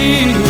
You.